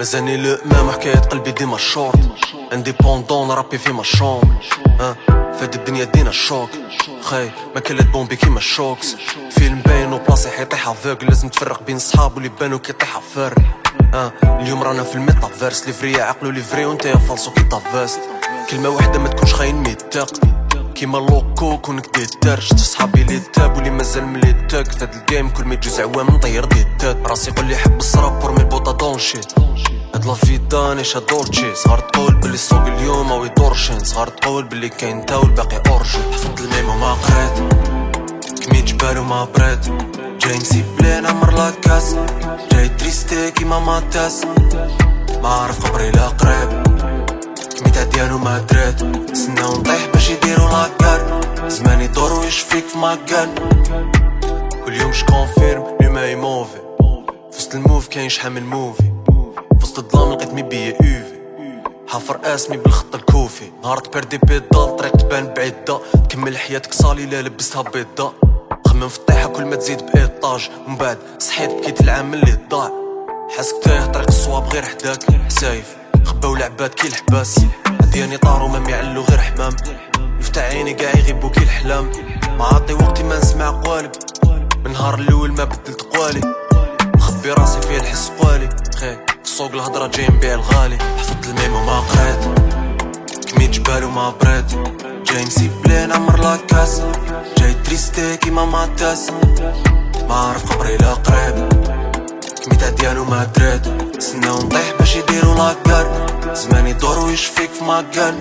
مازاني الامام حكاية قلبي ديما الشورت انديبوندون نربي في مشون ها؟ فهاد الدنيا دينا الشوك خاي ما كلت بومبي كيما الشوكس فيلم باين وبلاصي حيطيح افوك لازم تفرق بين صحاب واللي بانو كيطيح فر ها؟ اليوم رانا في الميتافيرس. لي فري عقلو لي فري وانت يا فالصو كي طافاست كلمة واحدة ما تكونش خاين ميتاق كيما اللوكو كونك دي دار شفت صحابي لي تاب واللي مازال ملي تاك. فهاد الجيم كل ما يجوز عوام نطير دي تات راسي يقول لي حب الصراب بور مي بوطا دونشيت هاد لافيدا نيشا دولتشي صغار تقول بلي السوق اليوم أو يدورشين صغار تقول بلي كاين تا والباقي اورجي حفظت الميم وما قريت. كمي جبال وما بريت. جاي نسيب بلي نعمر لاكاس جاي تريستي كيما ماتاس ما عرف قبري لا قريب. كمي تعديان وما دريت. سناو نطيح في مكان كل يوم شكونفيرم بلي ماي موفي فوسط الموف كاين شحال من موفي وسط الظلام لقيت مي بيا اوفي حافر اسمي بالخط الكوفي نهار بيردي بيضا طريق تبان بعيدة كمل حياتك صالي لا لبستها بيضا خمم في الطيحة كل ما تزيد بإيطاج ومن بعد صحيت بكيت العام اللي ضاع حاسك تايه طريق الصواب غير حداك سايف خباو العباد كي الحباس دياني طارو ما يعلو غير حمام يفتح عيني قاع يغيبو كي الحلام ما عطي وقتي ما نسمع قوالب. من نهار الأول ما بدلت قوالي. مخبي راسي فيه الحس قوالي. خي سوق الهضرة جاي نبيع الغالي. حفظت الميم وما قريت. كمي جبال وما بريت. جاي نسيب بلي نعمر لاكاس جاي تريستي كيما ماتاس ما عرف قبري لا قريب. كمي تعديان وما دريت. سناو نطيح باش يديرو لاكار. زماني دور ويشفيك في مكان